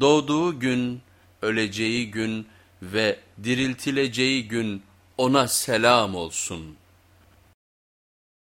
Doğduğu gün, öleceği gün ve diriltileceği gün ona selam olsun.''